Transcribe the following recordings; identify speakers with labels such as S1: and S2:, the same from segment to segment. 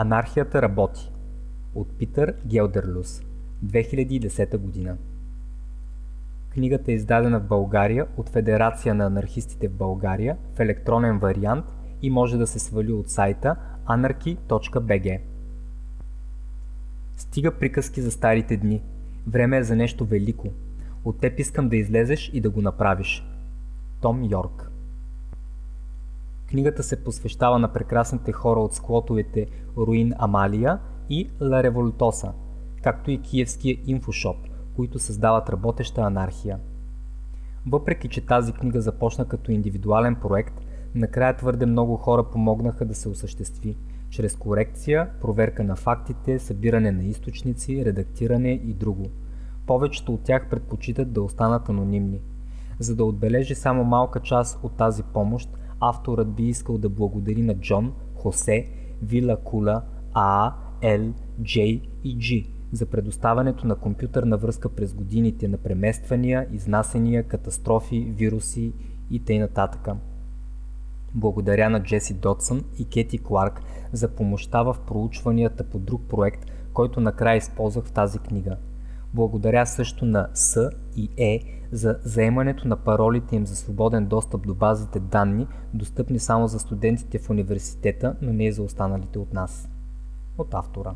S1: Анархията работи от Питър Гелдерлюс 2010 година Книгата е издадена в България от Федерация на анархистите в България в електронен вариант и може да се свали от сайта anarchy.bg Стига приказки за старите дни. Време е за нещо велико. От теб искам да излезеш и да го направиш. Том Йорк Книгата се посвещава на прекрасните хора от склотовете Руин Амалия и Ла Револтоса, както и киевския инфошоп, които създават работеща анархия. Въпреки, че тази книга започна като индивидуален проект, накрая твърде много хора помогнаха да се осъществи, чрез корекция, проверка на фактите, събиране на източници, редактиране и друго. Повечето от тях предпочитат да останат анонимни. За да отбележи само малка част от тази помощ, авторът би искал да благодари на Джон, Хосе, Вила Кула, Аа, Ел, Джей и Джи за предоставянето на компютърна връзка през годините на премествания, изнасения, катастрофи, вируси и т.н. Благодаря на Джеси Дотсън и Кети Кларк за помощта в проучванията по друг проект, който накрая използвах в тази книга. Благодаря също на С и Е за заемането на паролите им за свободен достъп до базите данни, достъпни само за студентите в университета, но не и за останалите от нас. От автора.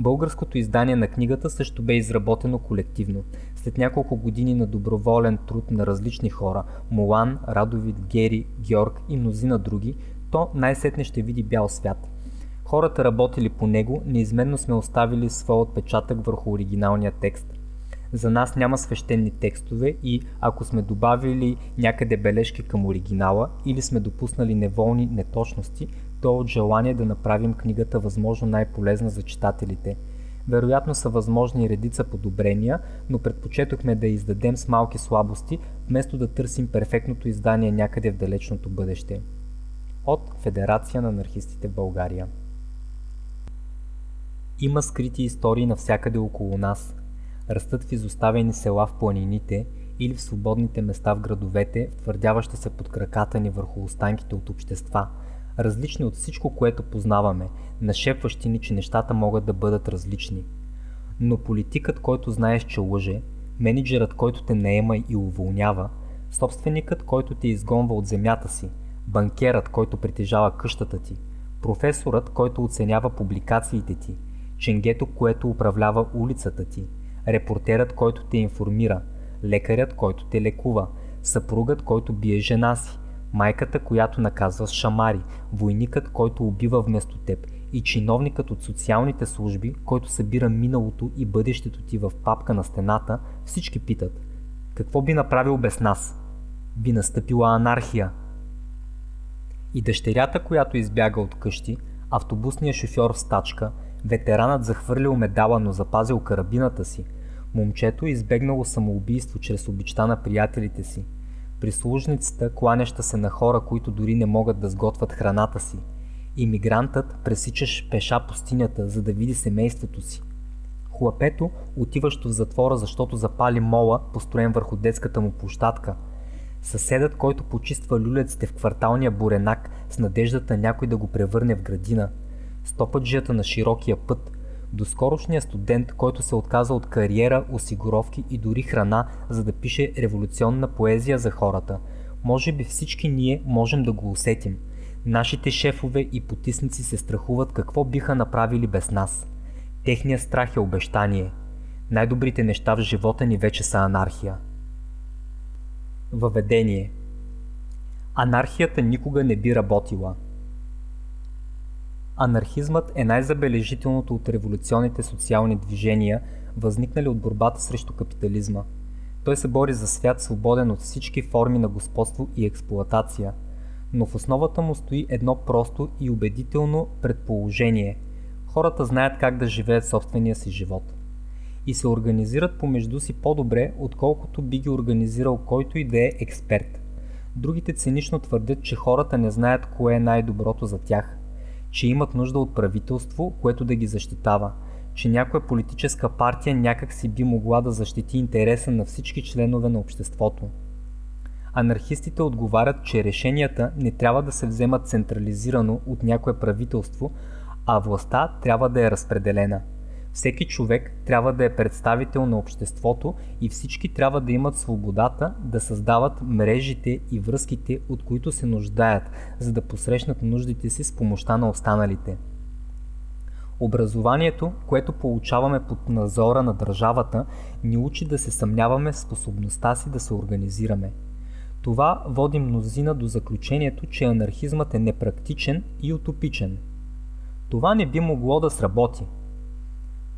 S1: Българското издание на книгата също бе изработено колективно. След няколко години на доброволен труд на различни хора – Молан, Радовид, Гери, Георг и мнозина други, то най-сетне ще види бял свят. Хората работили по него, неизменно сме оставили своя отпечатък върху оригиналния текст. За нас няма свещени текстове и ако сме добавили някъде бележки към оригинала или сме допуснали неволни неточности, то от желание да направим книгата възможно най-полезна за читателите. Вероятно са възможни редица подобрения, но предпочетохме да издадем с малки слабости, вместо да търсим перфектното издание някъде в далечното бъдеще. От Федерация на анархистите в България Има скрити истории навсякъде около нас. Растат в изоставени села в планините или в свободните места в градовете, твърдяващи се под краката ни върху останките от общества – различни от всичко, което познаваме, нашепващи ни, че нещата могат да бъдат различни. Но политикът, който знаеш, че лъже, менеджерът, който те наема и уволнява, собственикът, който те изгонва от земята си, банкерът, който притежава къщата ти, професорът, който оценява публикациите ти, ченгето, което управлява улицата ти, репортерът, който те информира, лекарят, който те лекува, съпругът, който бие жена си, майката, която наказва с шамари, войникът, който убива вместо теб. И чиновникът от социалните служби, който събира миналото и бъдещето ти в папка на стената, всички питат какво би направил без нас? Би настъпила анархия. И дъщерята, която избяга от къщи, автобусният шофьор в стачка, ветеранът захвърлил медала, но запазил карабината си, момчето избегнало самоубийство чрез обичта на приятелите си – прислужницата, кланяща се на хора, които дори не могат да сготвят храната си. Имигрантът, пресичаш пеша пустинята, за да види семейството си. Хлапето, отиващо в затвора, защото запали мола, построен върху детската му площадка. Съседът, който почиства люлеците в кварталния буренак с надеждата някой да го превърне в градина. Стопаджията на широкия път – Доскорошният студент, който се отказа от кариера, осигуровки и дори храна, за да пише революционна поезия за хората. Може би всички ние можем да го усетим. Нашите шефове и потисници се страхуват какво биха направили без нас. Техният страх е обещание. Най-добрите неща в живота ни вече са анархия. Въведение Анархията никога не би работила – Анархизмът е най-забележителното от революционните социални движения, възникнали от борбата срещу капитализма. Той се бори за свят свободен от всички форми на господство и експлоатация, но в основата му стои едно просто и убедително предположение. Хората знаят как да живеят собствения си живот. И се организират помежду си по-добре, отколкото би ги организирал който и да е експерт. Другите цинично твърдят, че хората не знаят кое е най-доброто за тях – че имат нужда от правителство, което да ги защитава, че някоя политическа партия някак си би могла да защити интереса на всички членове на обществото. Анархистите отговарят, че решенията не трябва да се вземат централизирано от някое правителство, а властта трябва да е разпределена. Всеки човек трябва да е представител на обществото и всички трябва да имат свободата да създават мрежите и връзките, от които се нуждаят, за да посрещнат нуждите си с помощта на останалите. Образованието, което получаваме под надзора на държавата, ни учи да се съмняваме в способността си да се организираме. Това води мнозина до заключението, че анархизмът е непрактичен и утопичен. Това не би могло да сработи.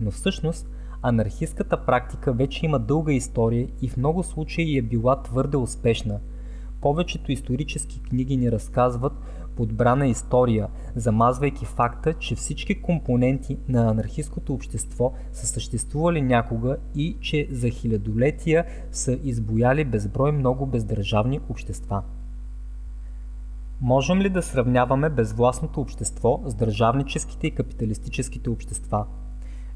S1: Но всъщност, анархистката практика вече има дълга история и в много случаи е била твърде успешна. Повечето исторически книги ни разказват подбрана история, замазвайки факта, че всички компоненти на анархистското общество са съществували някога и че за хилядолетия са избояли безброй много бездържавни общества. Можем ли да сравняваме безвластното общество с държавническите и капиталистическите общества?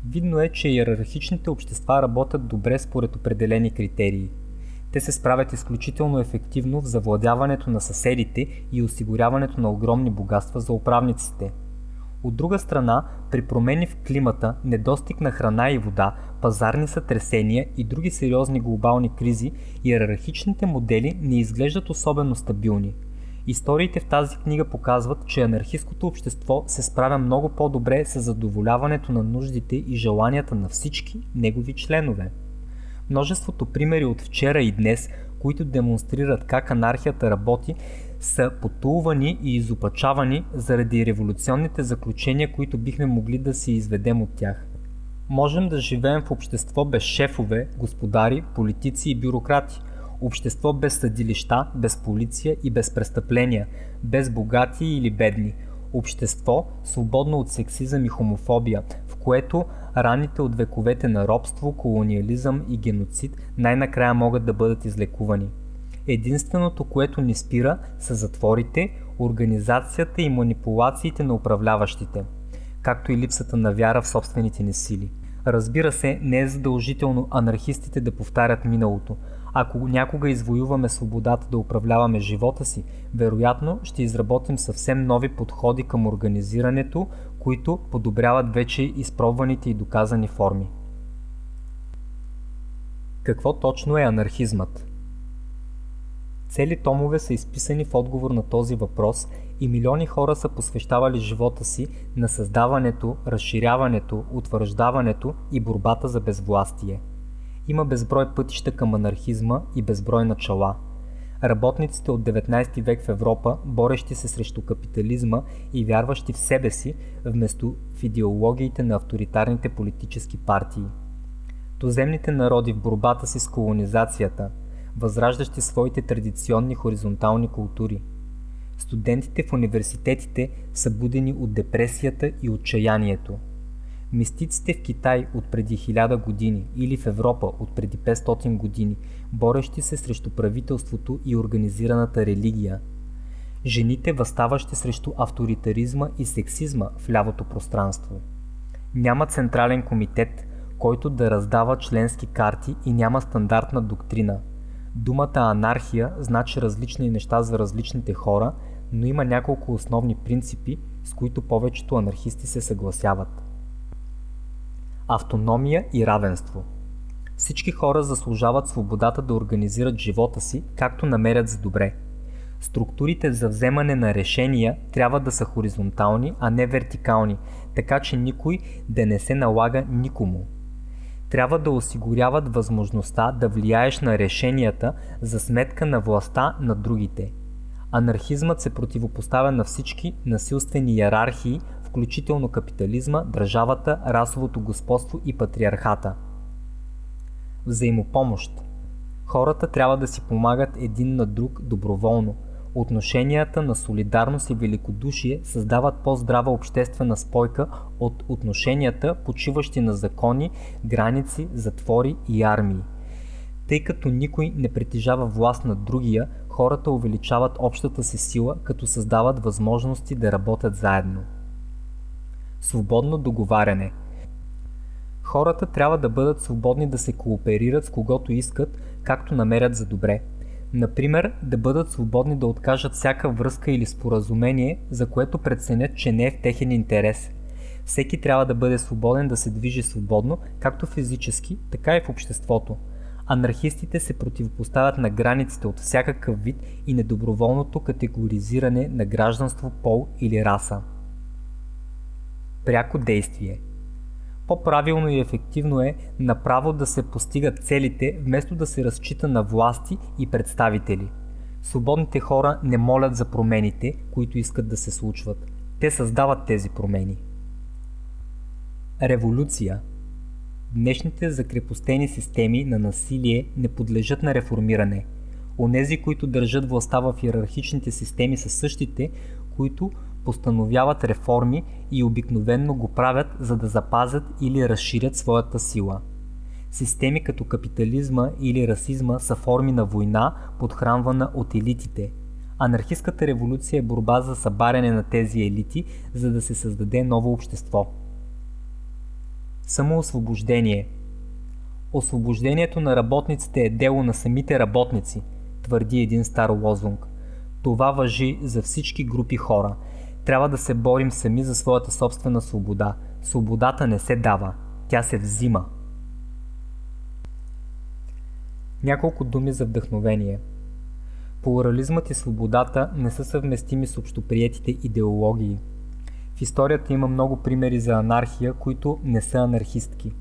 S1: Видно е, че иерархичните общества работят добре според определени критерии – те се справят изключително ефективно в завладяването на съседите и осигуряването на огромни богатства за управниците. От друга страна, при промени в климата, недостиг на храна и вода, пазарни сътресения и други сериозни глобални кризи, иерархичните модели не изглеждат особено стабилни. Историите в тази книга показват, че анархистското общество се справя много по-добре с задоволяването на нуждите и желанията на всички негови членове. Множеството примери от вчера и днес, които демонстрират как анархията работи, са потулвани и изопачавани заради революционните заключения, които бихме могли да си изведем от тях. Можем да живеем в общество без шефове, господари, политици и бюрократи. Общество без съдилища, без полиция и без престъпления, без богати или бедни. Общество, свободно от сексизъм и хомофобия, в което раните от вековете на робство, колониализъм и геноцид най-накрая могат да бъдат излекувани. Единственото, което ни спира, са затворите, организацията и манипулациите на управляващите, както и липсата на вяра в собствените ни сили. Разбира се, не е задължително анархистите да повтарят миналото. Ако някога извоюваме свободата да управляваме живота си, вероятно ще изработим съвсем нови подходи към организирането, които подобряват вече изпробваните и доказани форми. Какво точно е анархизмът? Цели томове са изписани в отговор на този въпрос и милиони хора са посвещавали живота си на създаването, разширяването, утвърждаването и борбата за безвластие. Има безброй пътища към анархизма и безброй начала – Работниците от 19 век в Европа, борещи се срещу капитализма и вярващи в себе си, вместо в идеологиите на авторитарните политически партии. Туземните народи в борбата си с колонизацията, възраждащи своите традиционни хоризонтални култури. Студентите в университетите са будени от депресията и отчаянието – Мистиците в Китай от преди 1000 години или в Европа от преди 500 години, борещи се срещу правителството и организираната религия. Жените възставащи срещу авторитаризма и сексизма в лявото пространство. Няма централен комитет, който да раздава членски карти и няма стандартна доктрина. Думата анархия значи различни неща за различните хора, но има няколко основни принципи, с които повечето анархисти се съгласяват. Автономия и равенство. Всички хора заслужават свободата да организират живота си както намерят за добре. Структурите за вземане на решения трябва да са хоризонтални, а не вертикални, така че никой да не се налага никому. Трябва да осигуряват възможността да влияеш на решенията за сметка на властта на другите. Анархизмът се противопоставя на всички насилствени иерархии, включително капитализма, държавата, расовото господство и патриархата. Взаимопомощ. Хората трябва да си помагат един на друг доброволно. Отношенията на солидарност и великодушие създават по-здрава обществена спойка от отношенията, почиващи на закони, граници, затвори и армии. Тъй като никой не притежава власт над другия, хората увеличават общата си сила, като създават възможности да работят заедно. Свободно договаряне. Хората трябва да бъдат свободни да се кооперират с когото искат, както намерят за добре. Например, да бъдат свободни да откажат всяка връзка или споразумение, за което преценят, че не е в техен интерес. Всеки трябва да бъде свободен да се движи свободно, както физически, така и в обществото. Анархистите се противопоставят на границите от всякакъв вид и недоброволното категоризиране на гражданство, пол или раса. Пряко действие – по-правилно и ефективно е направо да се постигат целите, вместо да се разчита на власти и представители. Свободните хора не молят за промените, които искат да се случват. Те създават тези промени. Революция Днешните закрепостени системи на насилие не подлежат на реформиране. Онези, които държат властта в иерархичните системи са същите, които постановяват реформи и обикновенно го правят, за да запазят или разширят своята сила. Системи като капитализма или расизма са форми на война, подхранвана от елитите. Анархистската революция е борба за събаряне на тези елити, за да се създаде ново общество. Самоосвобождение Освобождението на работниците е дело на самите работници, твърди един стар лозунг. Това въжи за всички групи хора – трябва да се борим сами за своята собствена свобода. Свободата не се дава, тя се взима. Няколко думи за вдъхновение. Плурализмът и свободата не са съвместими с общоприетите идеологии. В историята има много примери за анархия, които не са анархистки.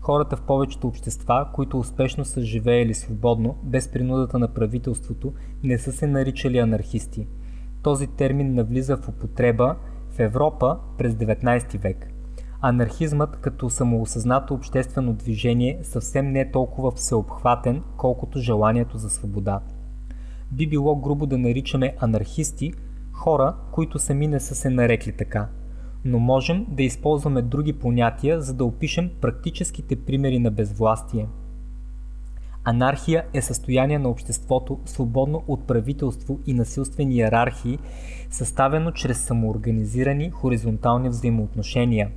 S1: Хората в повечето общества, които успешно са живеели свободно, без принудата на правителството, не са се наричали анархисти – този термин навлиза в употреба в Европа през 19 век. Анархизмът като самоосъзнато обществено движение съвсем не е толкова всеобхватен, колкото желанието за свобода. Би било грубо да наричаме анархисти хора, които сами не са се нарекли така. Но можем да използваме други понятия, за да опишем практическите примери на безвластие – Анархия е състояние на обществото, свободно от правителство и насилствени иерархии, съставено чрез самоорганизирани хоризонтални взаимоотношения.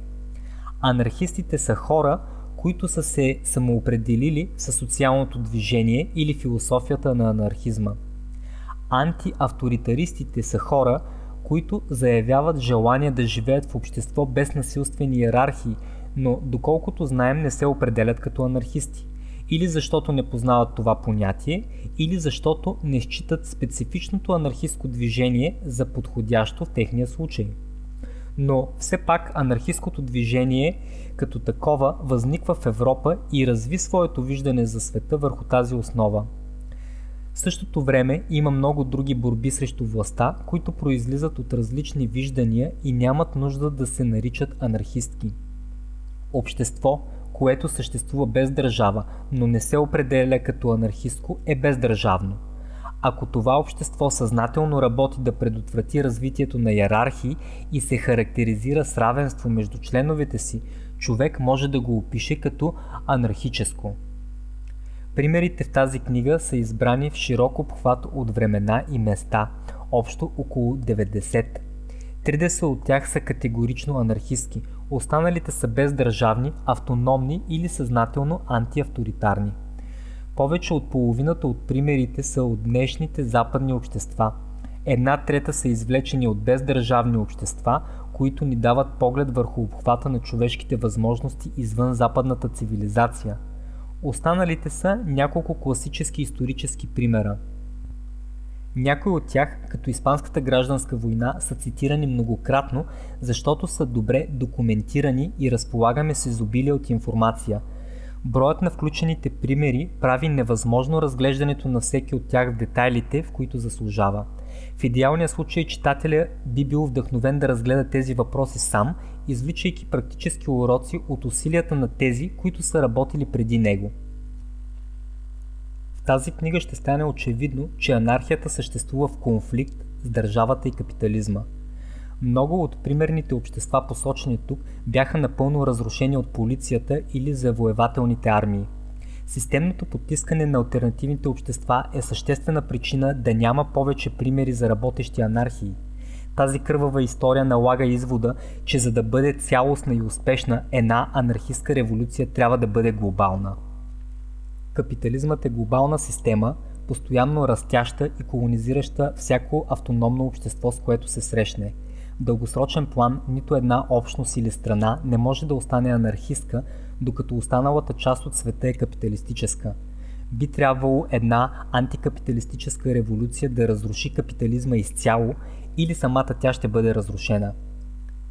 S1: Анархистите са хора, които са се самоопределили със социалното движение или философията на анархизма. Антиавторитаристите са хора, които заявяват желание да живеят в общество без насилствени иерархии, но доколкото знаем не се определят като анархисти или защото не познават това понятие, или защото не считат специфичното анархистско движение за подходящо в техния случай. Но все пак анархистското движение като такова възниква в Европа и разви своето виждане за света върху тази основа. В същото време има много други борби срещу властта, които произлизат от различни виждания и нямат нужда да се наричат анархистки. Общество, което съществува без държава, но не се определя като анархистко, е бездържавно. Ако това общество съзнателно работи да предотврати развитието на иерархии и се характеризира с равенство между членовете си, човек може да го опише като анархическо. Примерите в тази книга са избрани в широк обхват от времена и места, общо около 90. 30 от тях са категорично анархистски, Останалите са бездържавни, автономни или съзнателно антиавторитарни. Повече от половината от примерите са от днешните западни общества. Една трета са извлечени от бездържавни общества, които ни дават поглед върху обхвата на човешките възможности извън западната цивилизация. Останалите са няколко класически исторически примера – някои от тях, като Испанската гражданска война, са цитирани многократно, защото са добре документирани и разполагаме с изобилие от информация. Броят на включените примери прави невъзможно разглеждането на всеки от тях в детайлите, в които заслужава. В идеалния случай читателя би бил вдъхновен да разгледа тези въпроси сам, извличайки практически уроци от усилията на тези, които са работили преди него тази книга ще стане очевидно, че анархията съществува в конфликт с държавата и капитализма. Много от примерните общества, посочени тук, бяха напълно разрушени от полицията или завоевателните армии. Системното потискане на альтернативните общества е съществена причина да няма повече примери за работещи анархии. Тази кървава история налага извода, че за да бъде цялостна и успешна, една анархистка революция трябва да бъде глобална. Капитализмът е глобална система, постоянно растяща и колонизираща всяко автономно общество, с което се срещне. В дългосрочен план нито една общност или страна не може да остане анархистка, докато останалата част от света е капиталистическа. Би трябвало една антикапиталистическа революция да разруши капитализма изцяло или самата тя ще бъде разрушена.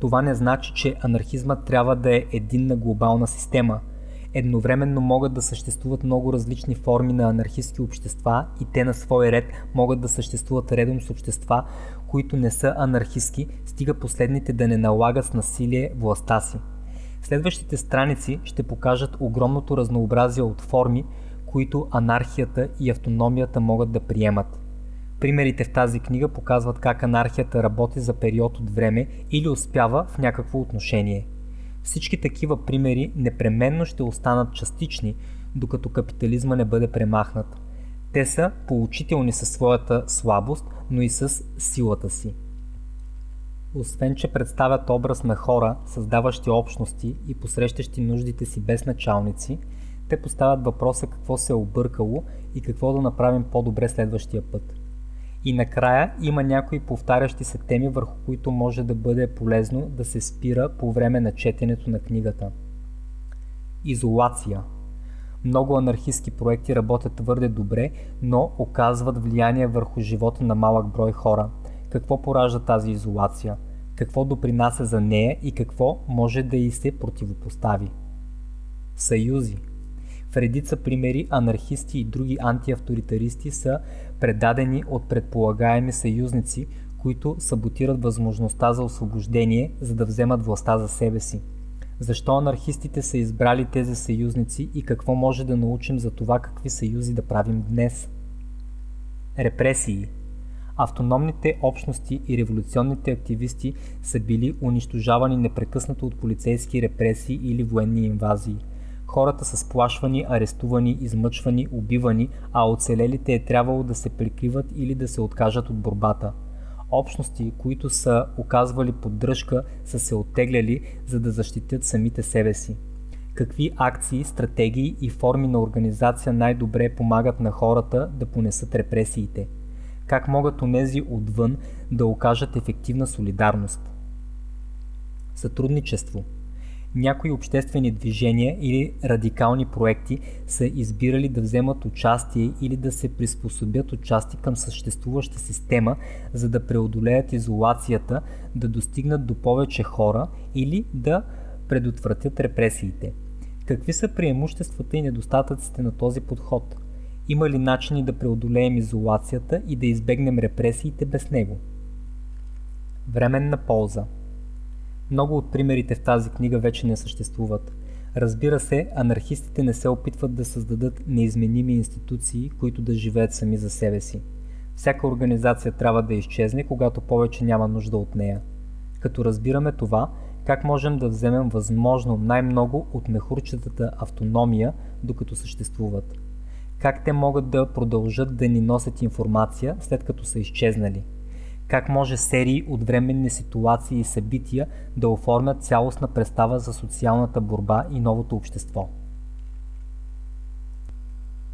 S1: Това не значи, че анархизмът трябва да е единна глобална система – Едновременно могат да съществуват много различни форми на анархистски общества и те на свой ред могат да съществуват редом с общества, които не са анархистски, стига последните да не налагат с насилие властта си. Следващите страници ще покажат огромното разнообразие от форми, които анархията и автономията могат да приемат. Примерите в тази книга показват как анархията работи за период от време или успява в някакво отношение – всички такива примери непременно ще останат частични, докато капитализма не бъде премахнат. Те са поучителни със своята слабост, но и с силата си. Освен, че представят образ на хора, създаващи общности и посрещащи нуждите си без началници, те поставят въпроса какво се е объркало и какво да направим по-добре следващия път – и накрая има някои повтарящи се теми, върху които може да бъде полезно да се спира по време на четенето на книгата. Изолация. Много анархистски проекти работят твърде добре, но оказват влияние върху живота на малък брой хора. Какво поражда тази изолация? Какво допринася за нея и какво може да й се противопостави? Съюзи. В редица примери анархисти и други антиавторитаристи са предадени от предполагаеми съюзници, които саботират възможността за освобождение, за да вземат властта за себе си. Защо анархистите са избрали тези съюзници и какво може да научим за това какви съюзи да правим днес? Репресии Автономните общности и революционните активисти са били унищожавани непрекъснато от полицейски репресии или военни инвазии – Хората са сплашвани, арестувани, измъчвани, убивани, а оцелелите е трябвало да се прикриват или да се откажат от борбата. Общности, които са оказвали поддръжка, са се оттегляли, за да защитят самите себе си. Какви акции, стратегии и форми на организация най-добре помагат на хората да понесат репресиите? Как могат онези отвън да окажат ефективна солидарност? Сътрудничество – някои обществени движения или радикални проекти са избирали да вземат участие или да се приспособят участие към съществуваща система, за да преодолеят изолацията, да достигнат до повече хора или да предотвратят репресиите. Какви са преимуществата и недостатъците на този подход? Има ли начини да преодолеем изолацията и да избегнем репресиите без него? Временна полза – много от примерите в тази книга вече не съществуват. Разбира се, анархистите не се опитват да създадат неизменими институции, които да живеят сами за себе си. Всяка организация трябва да изчезне, когато повече няма нужда от нея. Като разбираме това, как можем да вземем възможно най-много от мехурчетата автономия, докато съществуват? Как те могат да продължат да ни носят информация, след като са изчезнали – как може серии от временни ситуации и събития да оформят цялостна представа за социалната борба и новото общество.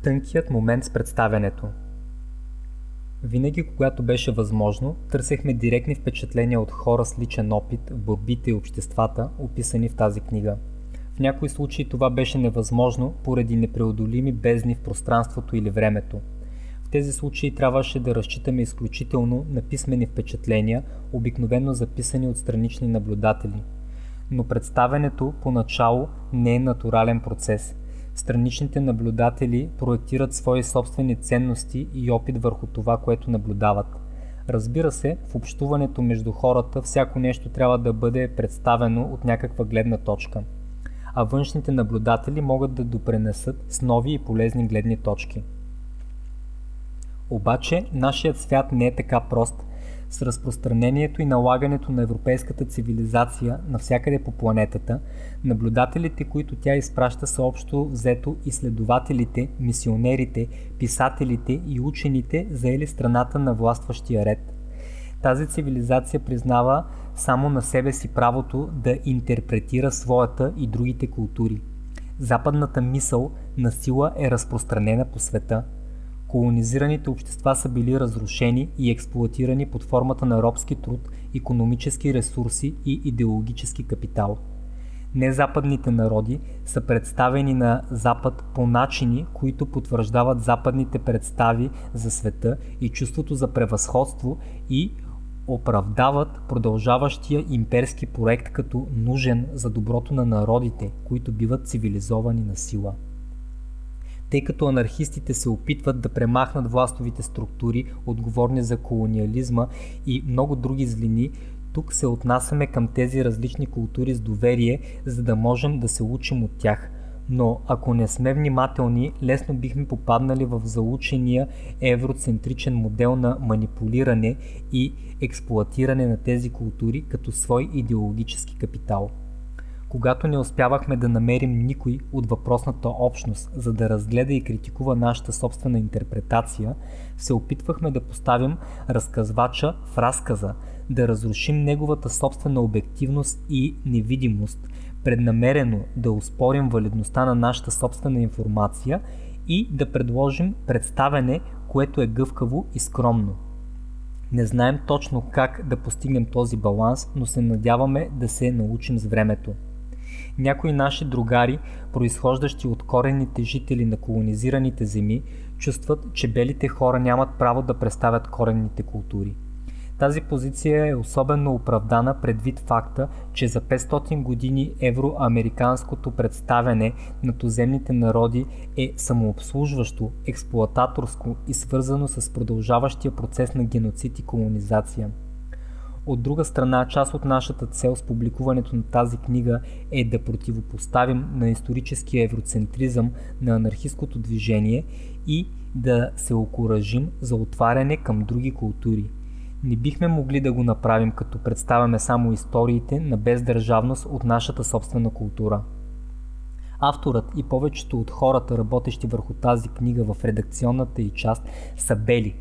S1: Тънкият момент с представянето Винаги, когато беше възможно, търсехме директни впечатления от хора с личен опит в борбите и обществата, описани в тази книга. В някои случаи това беше невъзможно поради непреодолими бездни в пространството или времето – тези случаи трябваше да разчитаме изключително на писмени впечатления, обикновено записани от странични наблюдатели. Но представенето поначало не е натурален процес. Страничните наблюдатели проектират свои собствени ценности и опит върху това, което наблюдават. Разбира се, в общуването между хората всяко нещо трябва да бъде представено от някаква гледна точка, а външните наблюдатели могат да допренесат с нови и полезни гледни точки. Обаче нашият свят не е така прост. С разпространението и налагането на европейската цивилизация навсякъде по планетата, наблюдателите, които тя изпраща са общо взето изследователите, мисионерите, писателите и учените, заели страната на властващия ред. Тази цивилизация признава само на себе си правото да интерпретира своята и другите култури. Западната мисъл на сила е разпространена по света – Колонизираните общества са били разрушени и експлуатирани под формата на робски труд, економически ресурси и идеологически капитал. Незападните народи са представени на Запад по начини, които потвърждават западните представи за света и чувството за превъзходство и оправдават продължаващия имперски проект като нужен за доброто на народите, които биват цивилизовани на сила. Тъй като анархистите се опитват да премахнат властовите структури, отговорни за колониализма и много други злини, тук се отнасяме към тези различни култури с доверие, за да можем да се учим от тях – но ако не сме внимателни, лесно бихме попаднали в заучения евроцентричен модел на манипулиране и експлуатиране на тези култури като свой идеологически капитал. Когато не успявахме да намерим никой от въпросната общност, за да разгледа и критикува нашата собствена интерпретация, се опитвахме да поставим разказвача в разказа, да разрушим неговата собствена обективност и невидимост, преднамерено да успорим валидността на нашата собствена информация и да предложим представене, което е гъвкаво и скромно. Не знаем точно как да постигнем този баланс, но се надяваме да се научим с времето. Някои наши другари, произхождащи от коренните жители на колонизираните земи, чувстват, че белите хора нямат право да представят коренните култури. Тази позиция е особено оправдана предвид факта, че за 500 години евроамериканското представяне на туземните народи е самообслужващо, експлуататорско и свързано с продължаващия процес на геноцид и колонизация. От друга страна, част от нашата цел с публикуването на тази книга е да противопоставим на историческия евроцентризъм на анархистското движение и да се окоръжим за отваряне към други култури – не бихме могли да го направим като представяме само историите на бездържавност от нашата собствена култура. Авторът и повечето от хората, работещи върху тази книга в редакционната и част, са бели.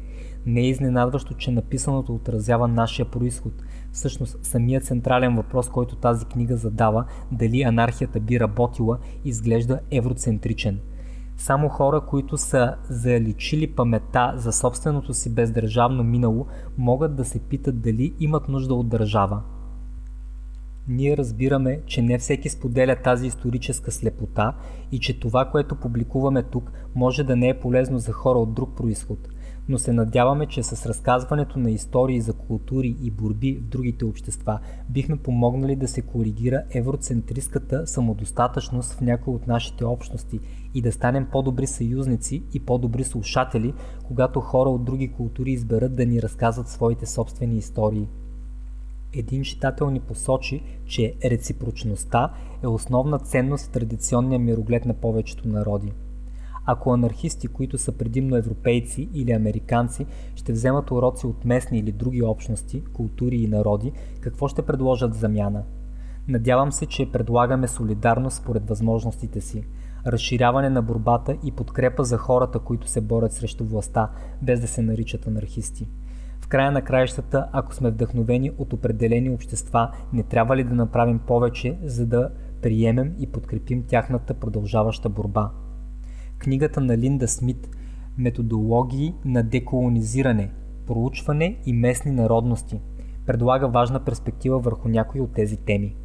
S1: Не е изненадващо, че написаното отразява нашия происход. Всъщност, самият централен въпрос, който тази книга задава, дали анархията би работила, изглежда евроцентричен – само хора, които са заличили памета за собственото си бездържавно минало, могат да се питат дали имат нужда от държава. Ние разбираме, че не всеки споделя тази историческа слепота и че това, което публикуваме тук, може да не е полезно за хора от друг происход – но се надяваме, че с разказването на истории за култури и борби в другите общества бихме помогнали да се коригира евроцентристската самодостатъчност в някои от нашите общности и да станем по-добри съюзници и по-добри слушатели, когато хора от други култури изберат да ни разказват своите собствени истории. Един читател ни посочи, че реципрочността е основна ценност в традиционния мироглед на повечето народи. Ако анархисти, които са предимно европейци или американци, ще вземат уроци от местни или други общности, култури и народи, какво ще предложат замяна? Надявам се, че предлагаме солидарност според възможностите си, разширяване на борбата и подкрепа за хората, които се борят срещу властта, без да се наричат анархисти. В края на краищата, ако сме вдъхновени от определени общества, не трябва ли да направим повече, за да приемем и подкрепим тяхната продължаваща борба? Книгата на Линда Смит Методологии на деколонизиране, проучване и местни народности предлага важна перспектива върху някои от тези теми.